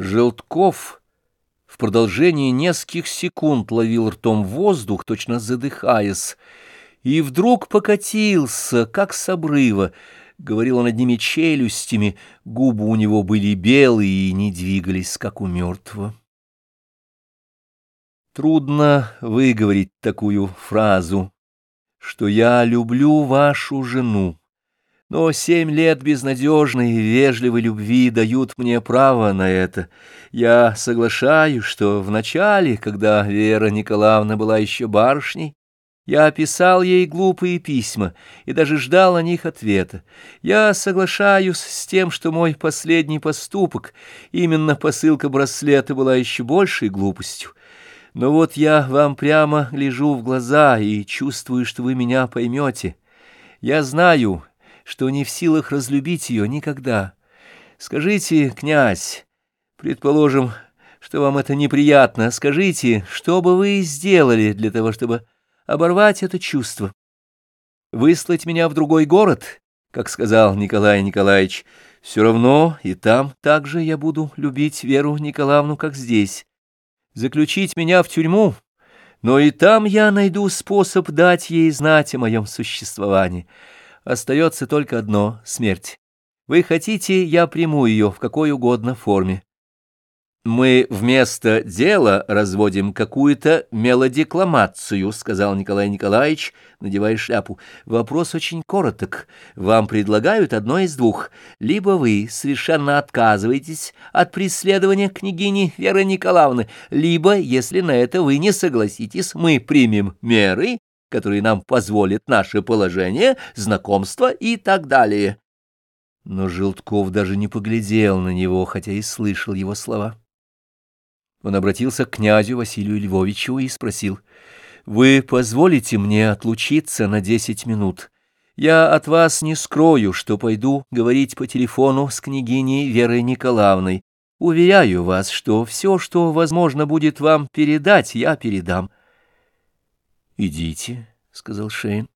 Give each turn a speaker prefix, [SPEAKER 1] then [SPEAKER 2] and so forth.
[SPEAKER 1] Желтков в продолжении нескольких секунд ловил ртом воздух, точно задыхаясь, и вдруг покатился, как с обрыва. Говорил он одними челюстями, губы у него были белые и не двигались, как у мертвого. Трудно выговорить такую фразу, что я люблю вашу жену. Но семь лет безнадежной и вежливой любви дают мне право на это. Я соглашаюсь, что в начале, когда Вера Николаевна была еще барышней, я писал ей глупые письма и даже ждал о них ответа. Я соглашаюсь с тем, что мой последний поступок, именно посылка браслета, была еще большей глупостью. Но вот я вам прямо гляжу в глаза и чувствую, что вы меня поймете. Я знаю что не в силах разлюбить ее никогда. Скажите, князь, предположим, что вам это неприятно, скажите, что бы вы сделали для того, чтобы оборвать это чувство? Выслать меня в другой город, как сказал Николай Николаевич, все равно и там также я буду любить Веру Николаевну, как здесь. Заключить меня в тюрьму, но и там я найду способ дать ей знать о моем существовании». Остается только одно — смерть. Вы хотите, я приму ее в какой угодно форме. «Мы вместо дела разводим какую-то мелодекламацию», — сказал Николай Николаевич, надевая шляпу. «Вопрос очень короток. Вам предлагают одно из двух. Либо вы совершенно отказываетесь от преследования княгини Веры Николаевны, либо, если на это вы не согласитесь, мы примем меры, которые нам позволит наше положение, знакомство и так далее. Но Желтков даже не поглядел на него, хотя и слышал его слова. Он обратился к князю Василию Львовичу и спросил, «Вы позволите мне отлучиться на десять минут? Я от вас не скрою, что пойду говорить по телефону с княгиней Верой Николаевной. Уверяю вас, что все, что возможно будет вам передать, я передам». «Идите», — сказал Шейн.